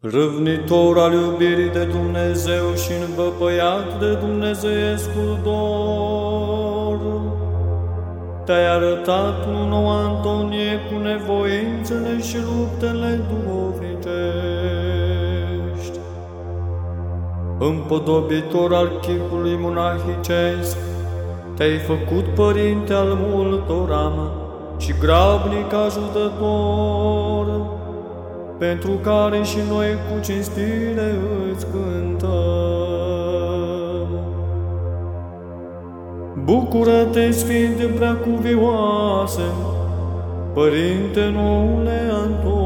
râvnitor al iubirii de Dumnezeu și învăpăiat de Dumnezeiescul dor. Te-ai arătat un nou Antonie cu nevoințele și luptele duhovnicești. Împodobitor al chipului monahicesc, te-ai făcut părinte al multora și grabnic ajutător, pentru care și noi cu cinstire îți cântăm. Bucură-te, Sfinte Preacuvioase, Părinte noule Anton,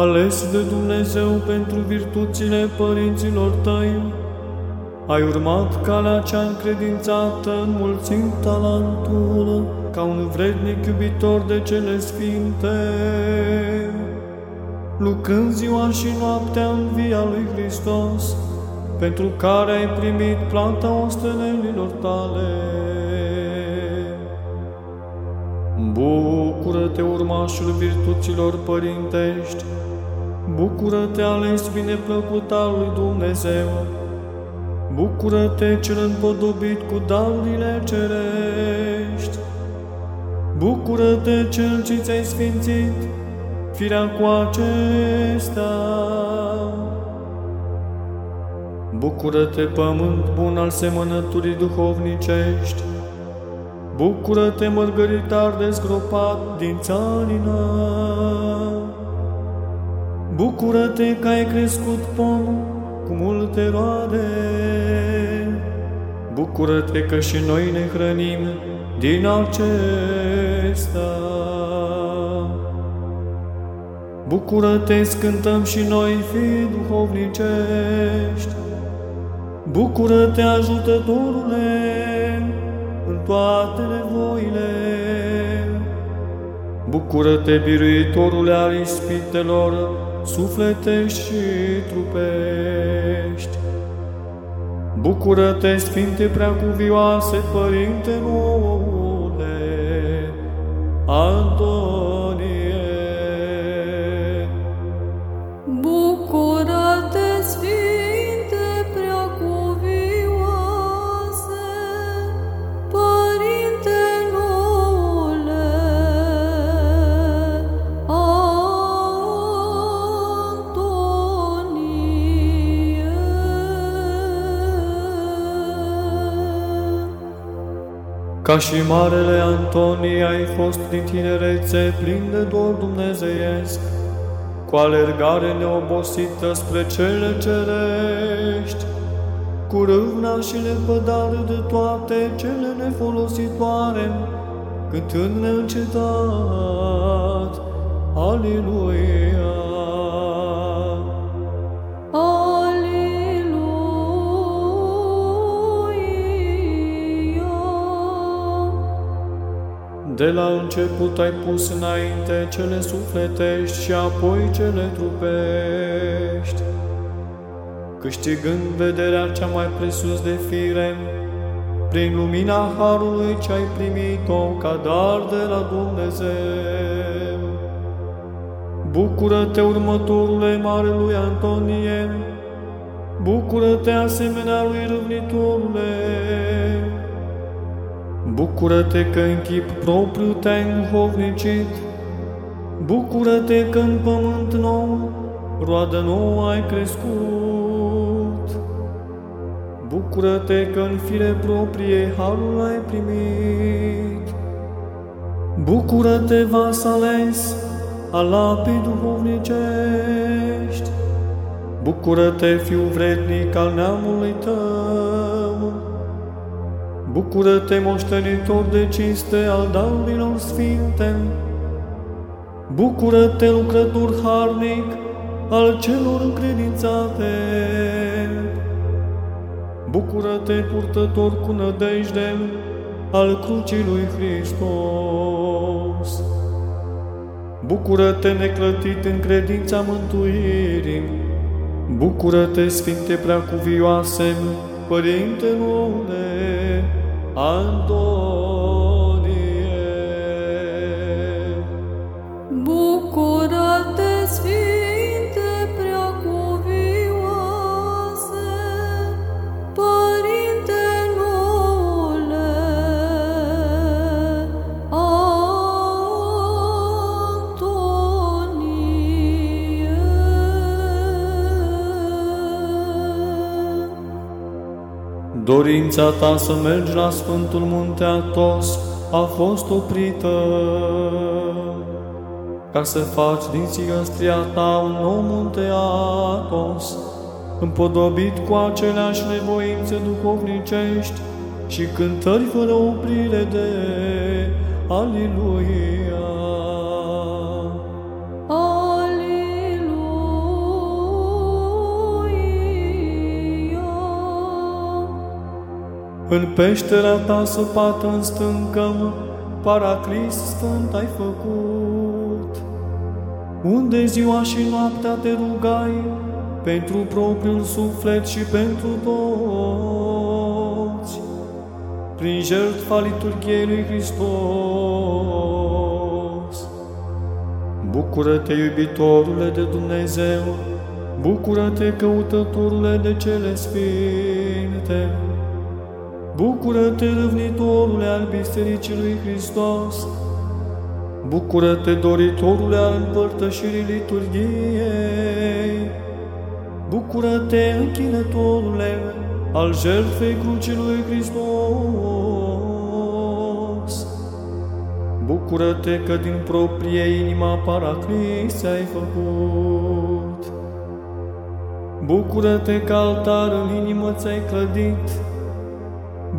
ales de Dumnezeu pentru virtuțile părinților tăi, ai urmat calea cea încredințată, înmulțind talentul ca un vrednic iubitor de cele sfinte, lucrând ziua și noaptea în via lui Hristos, pentru care ai primit planta ostenelilor tale. Bucură-te, urmașul virtuților părintești, Bucură-te, ales bineplăcut al lui Dumnezeu! Bucură-te, cel împodobit cu darurile cerești! Bucură-te, cel ce ți-ai sfințit firea cu acesta! Bucură-te, pământ bun al semănăturii duhovnicești! Bucură-te, mărgăritar dezgropat din țarina! Bucură-te că ai crescut pom cu multe roade. Bucură-te că și noi ne hrănim din acesta. Bucură-te, scântăm și noi, fi duhovnicești. Bucură-te, ajutătorule, în toate nevoile. Bucură-te, biruitorule al ispitelor, sufletești și trupești. Bucură-te, Sfinte Preacuvioase, Părinte noule, Antonie! Ca și Marele Antonie ai fost din tinerețe plin de dor dumnezeiesc, cu alergare neobosită spre cele cerești, cu râvna și lepădare de toate cele nefolositoare, cântând neîncetat, Aleluia! De la început ai pus înainte cele sufletești și apoi cele trupești, câștigând vederea cea mai presus de fire, prin lumina Harului ce ai primit-o ca dar de la Dumnezeu. Bucură-te, următorule Marelui Antonie, bucură-te asemenea lui Râvnitorule, Bucură-te că în chip propriu te-ai înhovnicit, Bucură-te că în pământ nou, roadă nouă ai crescut. Bucură-te că în fire proprie harul ai primit. Bucură-te, vas ales al apei duhovnicești. Bucură-te, fiu vrednic al neamului tău. Bucură-te, moștenitor de cinste al darurilor sfinte! Bucură-te, lucrător harnic al celor încredințate! Bucură-te, purtător cu nădejde al crucii lui Hristos. Bucură-te, neclătit în credința mântuirii. Bucură-te, Sfinte Preacuvioase, Părinte Noule, Anton. Dorința ta să mergi la Sfântul Munte Atos a fost oprită ca să faci din țigăstria ta un nou munte Atos, împodobit cu aceleași nevoințe duhovnicești și cântări fără oprire de Aliluia. În peștera ta săpată în stâncă, paraclis sfânt ai făcut. Unde ziua și noaptea te rugai, pentru propriul suflet și pentru toți, prin jertfa liturgiei lui Hristos. Bucură-te, iubitorule de Dumnezeu, bucură-te, căutătorule de cele sfinte, Bucură-te, râvnitorule al Bisericii lui Hristos! Bucură-te, doritorule al împărtășirii liturgiei! Bucură-te, închinătorule al jertfei crucii lui Hristos! Bucură-te că din proprie inima paraclis ai făcut! Bucură-te că altar în inimă ți-ai clădit!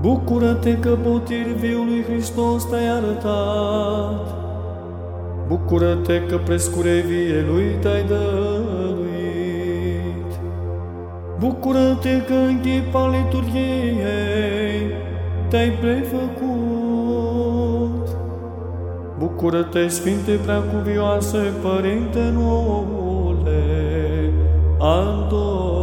Bucură-te că potir viului Hristos te-ai arătat. Bucură-te că prescurevie lui te-ai dăruit. Bucură-te că în chipa liturgiei te-ai prefăcut. Bucură-te, Sfinte Preacuvioase, Părinte Noule, Anton.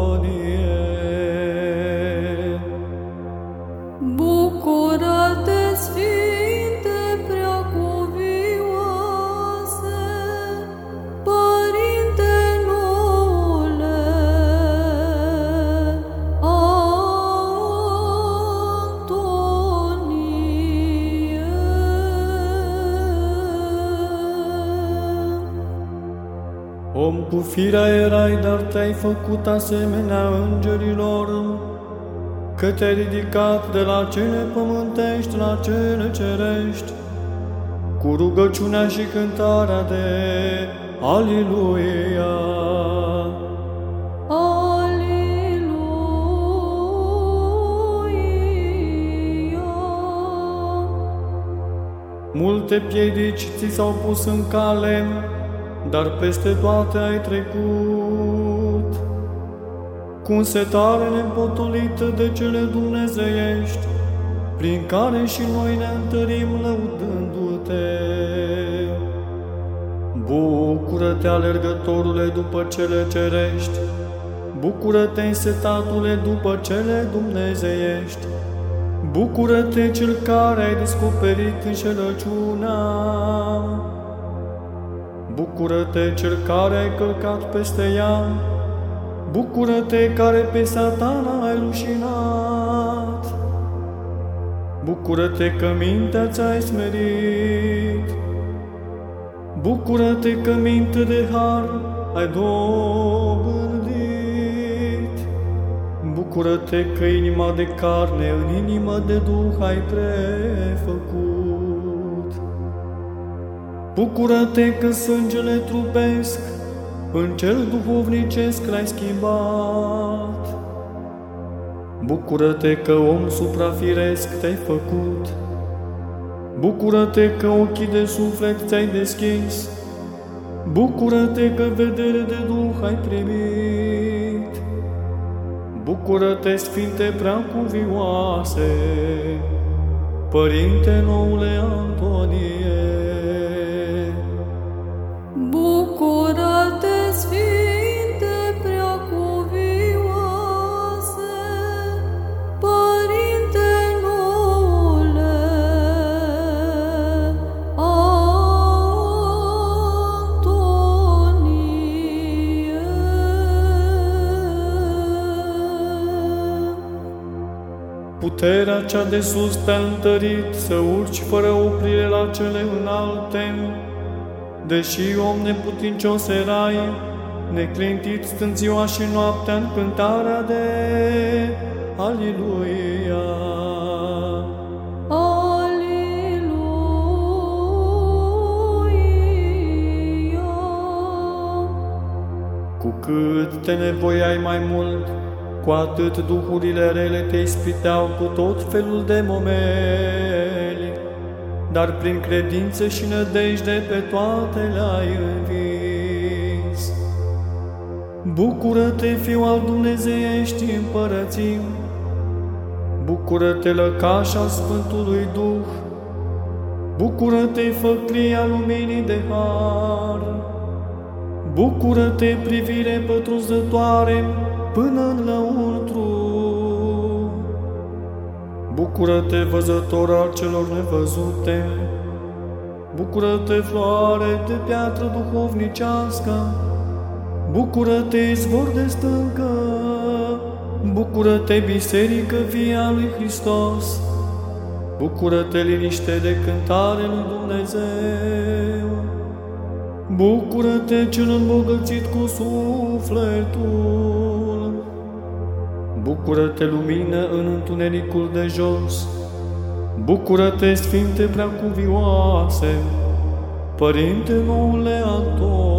Cu firea erai, dar te-ai făcut asemenea îngerilor, că te-ai ridicat de la cele pământești la cele cerești, cu rugăciunea și cântarea de Aliluia. Multe piedici ți s-au pus în cale, dar peste toate ai trecut. Cu însetare nepotolită de cele dumnezeiești, prin care și noi ne întărim lăudându-te. Bucură-te, alergătorule, după cele cerești, Bucură-te, însetatule, după cele dumnezeiești, Bucură-te, cel care ai descoperit înșelăciunea, Bucură-te, cel care ai călcat peste ea, Bucură-te, care pe satana ai rușinat. Bucură-te că mintea ți-ai smerit. Bucură-te că minte de har ai dobândit. Bucură-te că inima de carne în inimă de duh ai prefăcut. Bucură-te că sângele trupesc în cel duhovnicesc l-ai schimbat. Bucură-te că om suprafiresc te-ai făcut. Bucură-te că ochii de suflet ți-ai deschis. Bucură-te că vedere de Duh ai primit. Bucură-te, Sfinte Preacuvioase, Părinte noule Antonie! Puterea cea de sus te-a întărit să urci fără oprire la cele înalte, deși om neputincios erai, neclintit stând ziua și noaptea în cântarea de Aliluia. Cu cât te nevoiai mai mult, cu atât duhurile rele te ispiteau cu tot felul de momeli, dar prin credință și nădejde pe toate le-ai învins. Bucură-te, Fiu al Dumnezeiești împărății, Bucură-te, lăcașa Sfântului Duh, Bucură-te, făclia luminii de har, Bucură-te, privire pătrunzătoare, până în lăuntru. Bucură-te, văzător al celor nevăzute, Bucură-te, floare de piatră duhovnicească, Bucură-te, izvor de stâncă, Bucură-te, biserică via lui Hristos, Bucură-te, liniște de cântare lui Dumnezeu, Bucură-te, cel îmbogățit cu sufletul, Bucură-te, lumină, în întunericul de jos! Bucură-te, Sfinte Preacuvioase, Părinte noule Ator!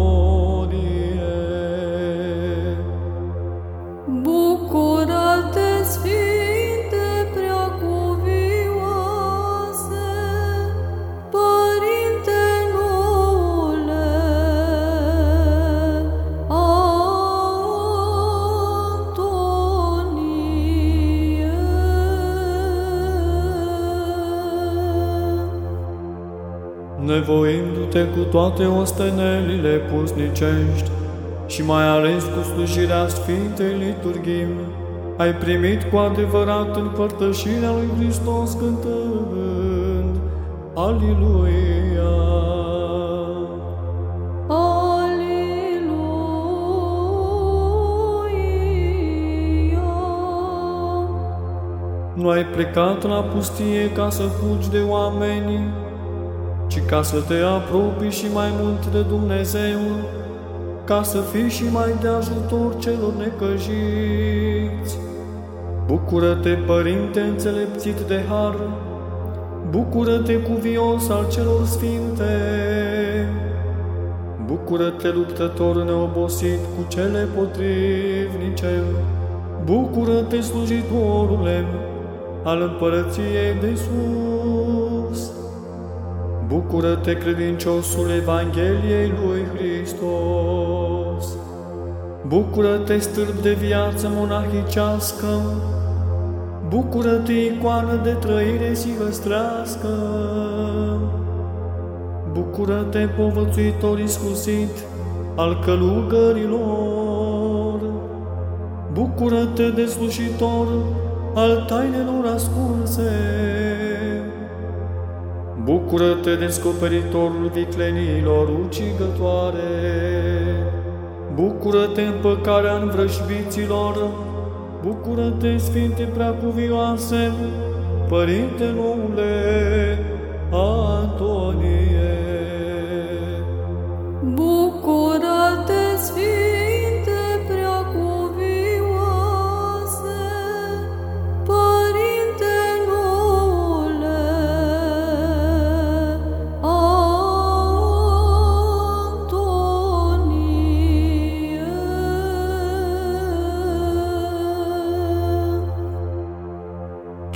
Toate ostenelile pusnicești și mai ales cu slujirea Sfintei Liturghii, ai primit cu adevărat împărtășirea lui Hristos cântând Aliluia! Nu ai plecat la pustie ca să fugi de oameni, ci ca să te apropii și mai mult de Dumnezeu, ca să fii și mai de ajutor celor necăjiți. Bucură-te, Părinte înțelepțit de har, bucură-te cuvios al celor sfinte, bucură-te, luptător neobosit cu cele potrivnice, bucură-te, slujitorule al împărăției de sus. Bucură-te, credinciosul Evangheliei lui Hristos! Bucură-te, stâlp de viață monahicească! Bucură-te, icoană de trăire sihăstrească! Bucură-te, povățuitor iscusit al călugărilor! Bucură-te, deslușitor al tainelor ascunse! Bucură-te, descoperitorul viclenilor ucigătoare! Bucură-te, împăcarea învrășbiților! Bucură-te, Sfinte Preacuvioase, Părinte noule Antonie!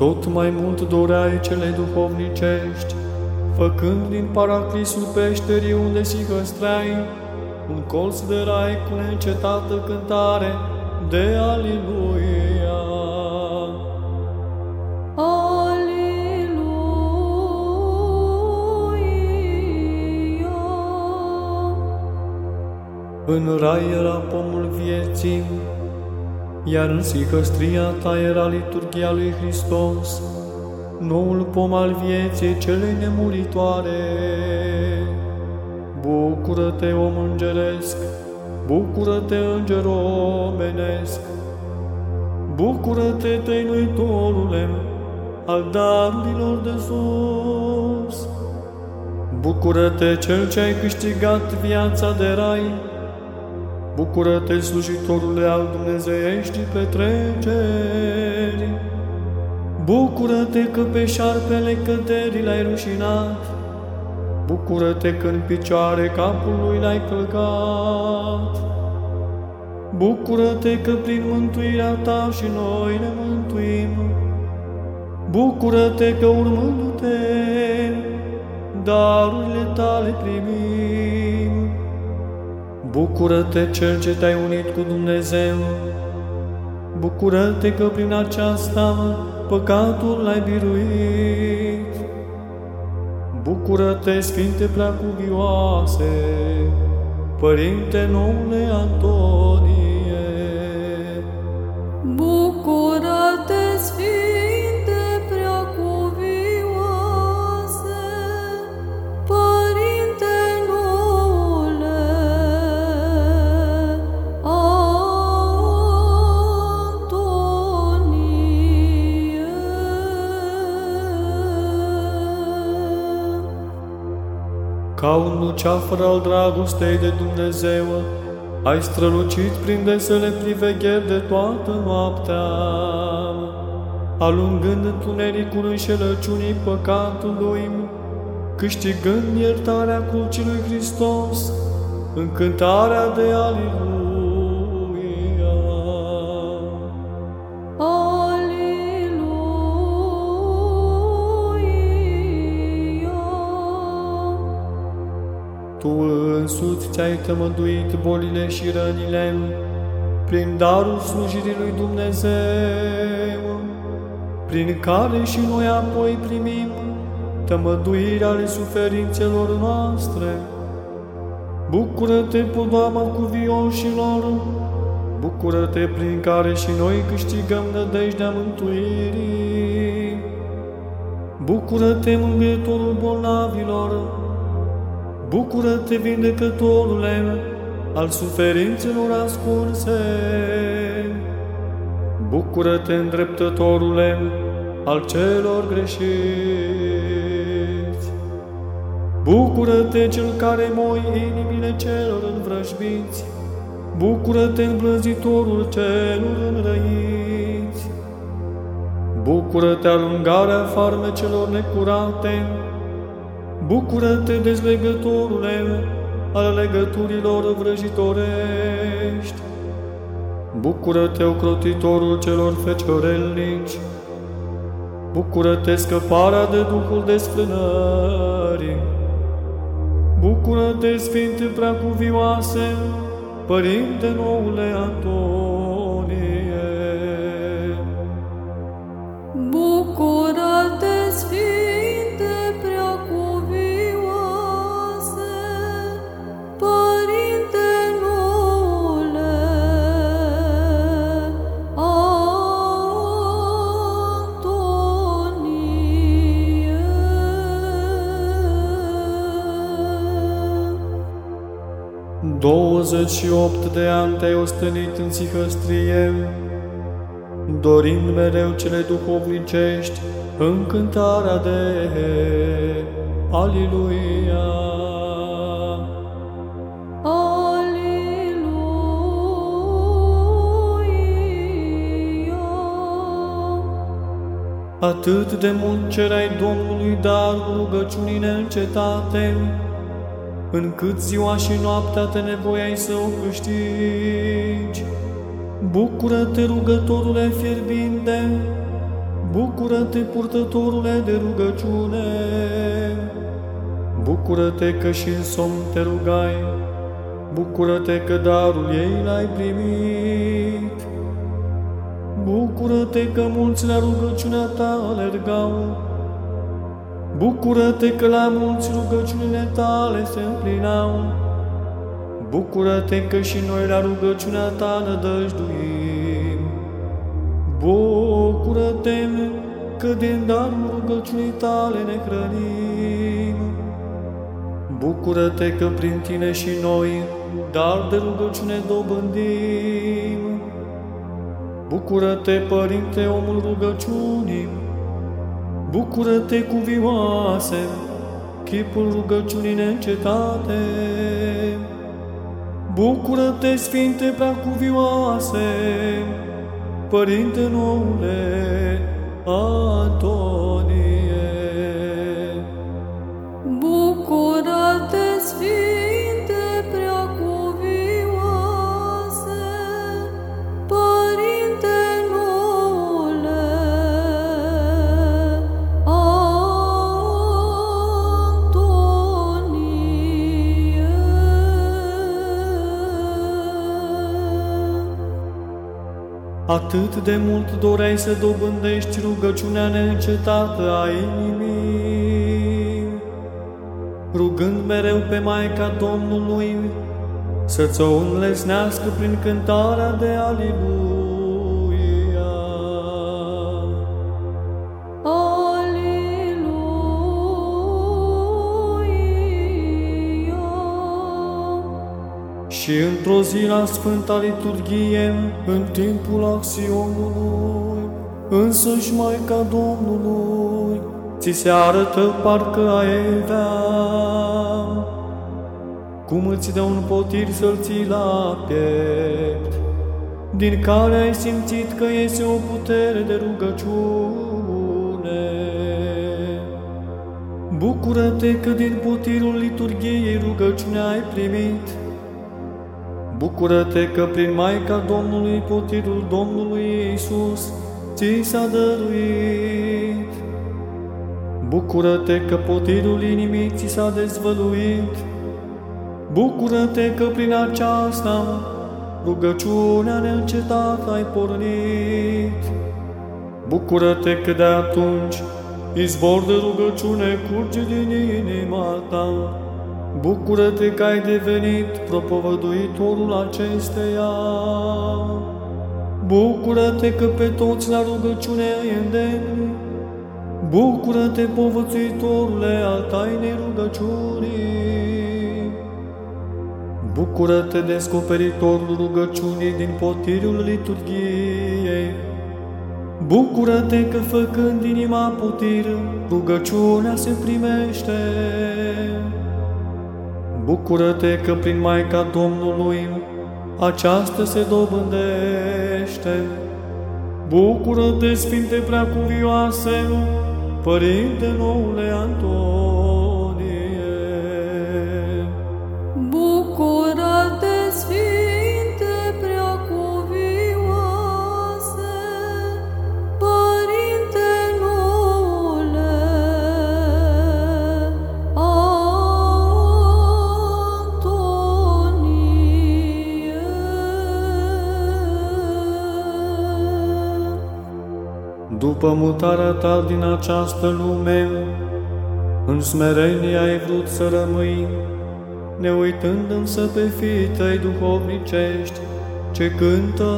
tot mai mult doreai cele duhovnicești, făcând din paraclisul peșterii unde si hăstrai, un colț de rai cu neîncetată cântare de Aliluia. Aliluia. În rai era pomul vieții, iar în sihăstria ta era liturgia lui Hristos, noul pom al vieții cele nemuritoare. Bucură-te, om îngeresc, bucură-te, înger omenesc, bucură-te, tăinuitorule, al darurilor de sus. Bucură-te, cel ce ai câștigat viața de rai, Bucură-te, slujitorule al Dumnezeiești petreceri! Bucură-te că pe șarpele căderii l-ai rușinat! Bucură-te că în picioare capul lui l-ai călcat! Bucură-te că prin mântuirea ta și noi ne mântuim! Bucură-te că urmându-te, darurile tale primim! Bucură-te, Cel ce te-ai unit cu Dumnezeu! Bucură-te că prin aceasta păcatul l-ai biruit! Bucură-te, Sfinte Preacuvioase, Părinte noule Antonie! Ca un luceafăr al dragostei de Dumnezeu, ai strălucit prin desele privegheri de toată noaptea, alungând întunericului și răciunii păcatului, câștigând iertarea crucii lui Hristos, încântarea de Aliluia. Tu însuți ți-ai tămăduit bolile și rănile prin darul slujirii lui Dumnezeu, prin care și noi apoi primim tămăduirea ale suferințelor noastre. Bucură-te, podoama cuvioșilor, bucură-te prin care și noi câștigăm nădejdea mântuirii. Bucură-te, mângâietorul bolnavilor, Bucură-te, vindecătorule, al suferințelor ascunse. Bucură-te, îndreptătorule, al celor greșiți. Bucură-te, cel care moi inimile celor învrăjbiți. Bucură-te, îmblânzitorul celor înrăiți. Bucură-te, alungarea farmecelor necurate. Bucură-te, dezlegătorule, al legăturilor vrăjitorești. Bucură-te, ocrotitorul celor feciorelnici. Bucură-te, scăparea de Duhul desfrânării. Bucură-te, Sfinte Preacuvioase, Părinte noule Antonie. 28 de ani te-ai ostenit în sihăstrie, dorind mereu cele duhovnicești, încântarea de Aliluia. Aleluia! Atât de mult cerai Domnului dar rugăciunii neîncetate, încât ziua și noaptea te nevoiai să o câștigi. Bucură-te, rugătorule fierbinte, bucură-te, purtătorule de rugăciune, bucură-te că și în somn te rugai, bucură-te că darul ei l-ai primit. Bucură-te că mulți la rugăciunea ta alergau, Bucură-te că la mulți rugăciunile tale se împlinau. Bucură-te că și noi la rugăciunea ta nădăjduim. Bucură-te că din darul rugăciunii tale ne hrănim. Bucură-te că prin tine și noi dar de rugăciune dobândim. Bucură-te, Părinte, omul rugăciunii, Bucură-te, cuvioase, chipul rugăciunii neîncetate. Bucură-te, Sfinte Preacuvioase, Părinte noule, Antonie. Atât de mult doreai să dobândești rugăciunea neîncetată a inimii, rugând mereu pe Maica Domnului să-ți o înlesnească prin cântarea de Aliluia. Și într-o zi la Sfânta Liturghie, în timpul acțiunului, însăși Maica Domnului, ți se arătă parcă ai avea, cum îți dă un potir să-l ții la piept, din care ai simțit că este o putere de rugăciune. Bucură-te că din potirul liturgiei rugăciunea ai primit, Bucură-te că prin Maica Domnului potirul Domnului Iisus ți s-a dăruit. Bucură-te că potirul inimii ți s-a dezvăluit. Bucură-te că prin aceasta rugăciunea neîncetată ai pornit. Bucură-te că de atunci izvor de rugăciune curge din inima ta. Bucură-te că ai devenit propovăduitorul acesteia. Bucură-te că pe toți la rugăciune ai îndemni. Bucură-te, povățuitorule al tainei rugăciunii. Bucură-te, descoperitorul rugăciunii din potirul liturgiei. Bucură-te că făcând inima putir, rugăciunea se primește. Bucură-te că prin Maica Domnului aceasta se dobândește. Bucură-te, Sfinte Preacuvioase, Părinte noule Antonie. După mutarea ta din această lume, în smerenie ai vrut să rămâi, ne uitând însă pe fiii tăi duhovnicești, ce cântă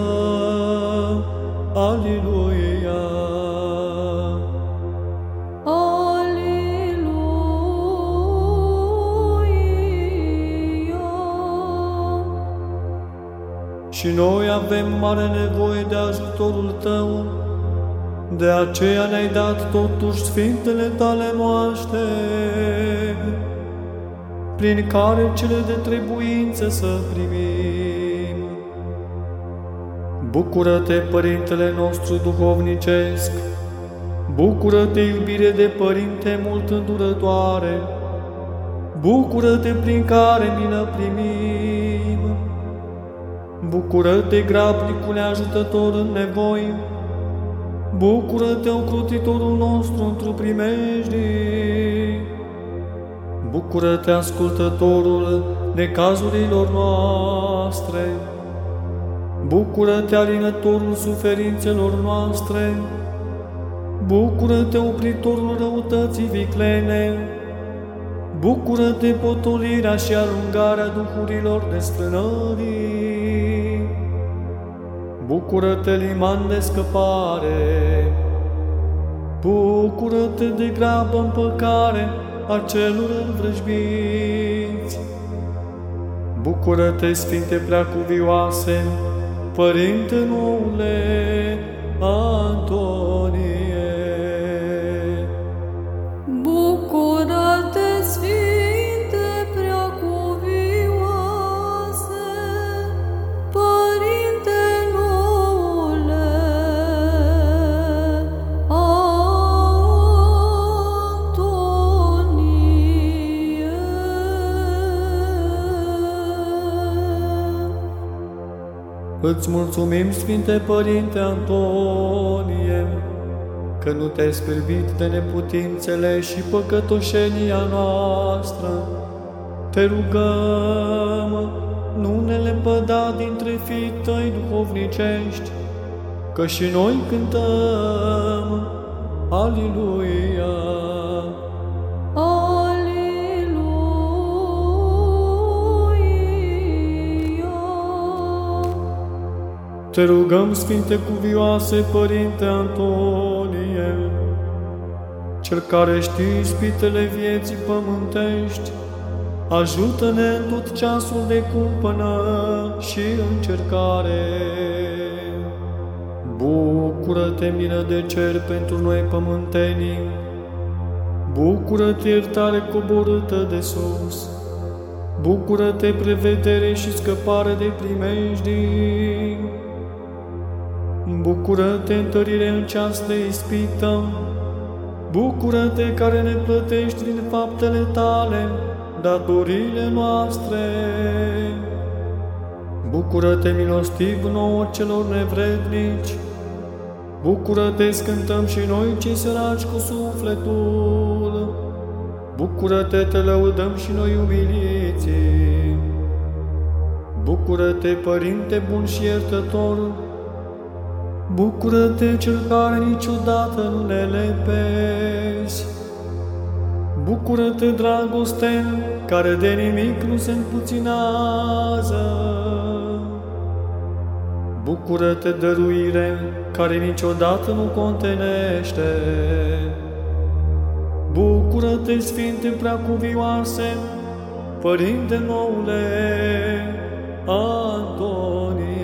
Aliluia. Și noi avem mare nevoie de ajutorul Tău, de aceea ne-ai dat totuși Sfintele Tale moaște, prin care cele de trebuință să primim. Bucură-te, Părintele nostru duhovnicesc, Bucură-te, iubire de Părinte mult îndurătoare, Bucură-te prin care milă primim. Bucură-te, grabnicule ajutător în nevoi, Bucură-te, ocrotitorul nostru, într-o primejdii. Bucură-te, ascultătorul necazurilor noastre. Bucură-te, alinătorul suferințelor noastre. Bucură-te, opritorul răutății viclene. Bucură-te potolirea și alungarea duhurilor desfrânării. Bucură-te liman de scăpare. Bucură-te de grabă împăcare a celor învrăjbiți. Bucură-te, Sfinte Preacuvioase, Părinte noule Antonie. Îți mulțumim, Sfinte Părinte Antonie, că nu te-ai spârbit de neputințele și păcătoșenia noastră. Te rugăm, nu ne lepăda dintre fii tăi duhovnicești, că și noi cântăm, Aliluia! Te rugăm, Sfinte Cuvioase, Părinte Antonie, Cel care știi ispitele vieții pământești, ajută-ne în tot ceasul de cumpănă și încercare. Bucură-te, milă de cer pentru noi pământenii, Bucură-te, iertare coborâtă de sus, Bucură-te, prevedere și scăpare de primejdii, Bucură-te, întărire în ceas de ispită, Bucură-te care ne plătești din faptele tale, datorile noastre. Bucură-te, milostiv nouă celor nevrednici, Bucură-te, scântăm și noi cei săraci cu sufletul, Bucură-te, te lăudăm și noi umiliții. Bucură-te, Părinte bun și iertător, Bucură-te, Cel care niciodată nu ne lepezi. Bucură-te, dragoste, care de nimic nu se împuținează. Bucură-te, dăruire, care niciodată nu contenește. Bucură-te, Sfinte Preacuvioase, Părinte noule Antonie.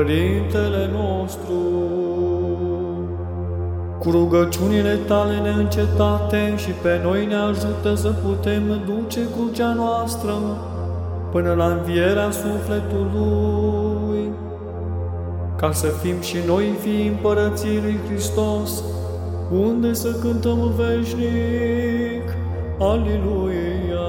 Părintele nostru, cu rugăciunile tale neîncetate și pe noi ne ajută să putem duce crucea noastră până la învierea sufletului, ca să fim și noi fii împărăției lui Hristos, unde să cântăm veșnic. Aliluia! Aleluia,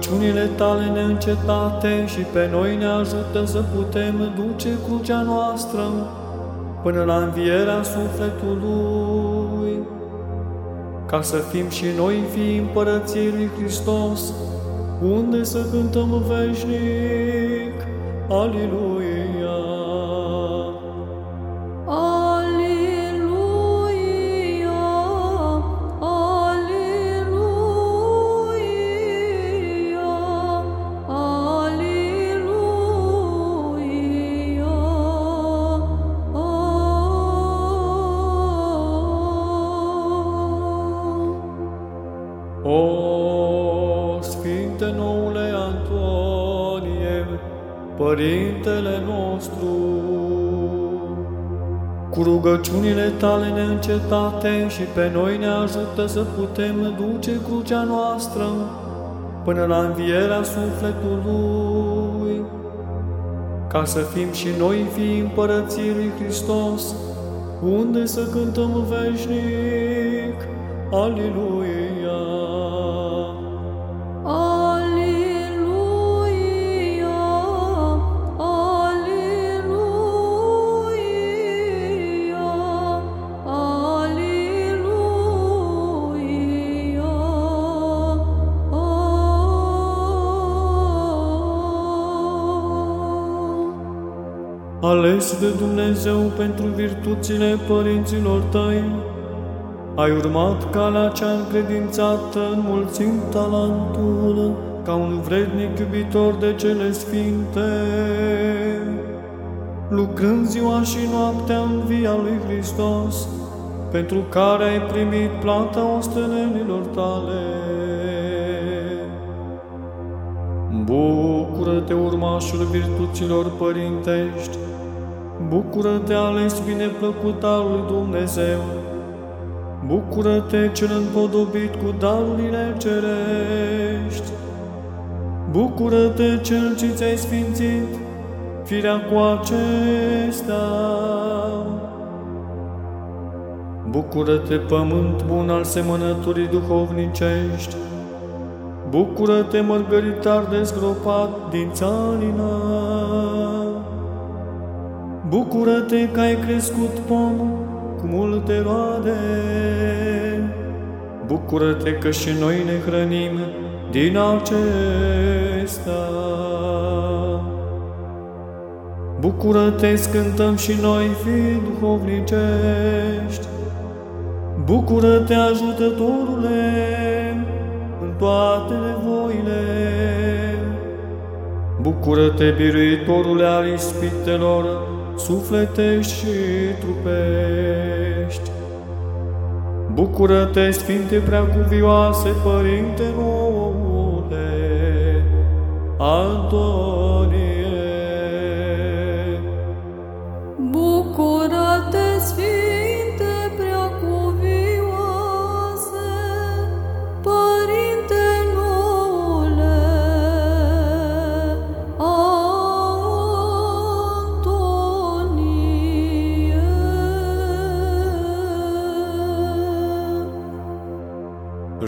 rugăciunile tale neîncetate și pe noi ne ajută să putem duce crucea noastră până la învierea sufletului, ca să fim și noi fii împărăției lui Hristos, unde să cântăm veșnic. Aliluia! Aleluia, O Sfinte noule Antonie, Părintele nostru, cu rugăciunile tale neîncetate și pe noi ne ajută să putem duce crucea noastră până la învierea sufletului, ca să fim și noi fii împărății lui Hristos, unde să cântăm veșnic. Aleluia! Ales de Dumnezeu pentru virtuțile părinților tăi, ai urmat calea cea încredințată, înmulțind talentul ca un vrednic iubitor de cele sfinte, lucrând ziua și noaptea în via lui Hristos, pentru care ai primit plata ostenelilor tale. Bucură-te, urmașul virtuților părintești, bucură-te, ales bineplăcut al lui Dumnezeu, bucură-te, cel împodobit cu darurile cerești, bucură-te, cel ce ți-ai sfințit firea cu acestea. Bucură-te, pământ bun al semănăturii duhovnicești, Bucură-te, mărgăritar dezgropat din țarina! Bucură-te că ai crescut pom cu multe roade! Bucură-te că și noi ne hrănim din acesta! Bucură-te, scântăm și noi, fi duhovnicești! Bucură-te, ajutătorule! în toate nevoile. Bucură-te, biruitorule al ispitelor, sufletești și trupești. Bucură-te, Sfinte Preacuvioase, Părinte noule, Antonie.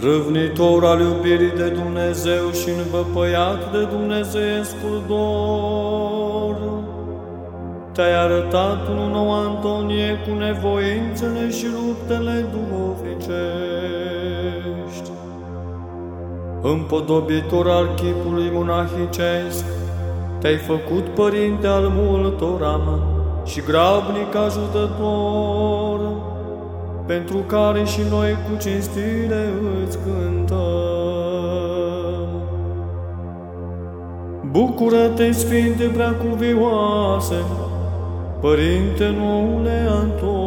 Râvnitor al iubirii de Dumnezeu și învăpăiat de Dumnezeescul dor, te-ai arătat un nou Antonie cu nevoințele și luptele duhovnicești. Împodobitor al chipului monahicesc, te-ai făcut părinte al multora și grabnic ajutător, pentru care și noi cu cinstire îți cântăm. Bucură-te, Sfinte Preacuvioase, Părinte noule Anton,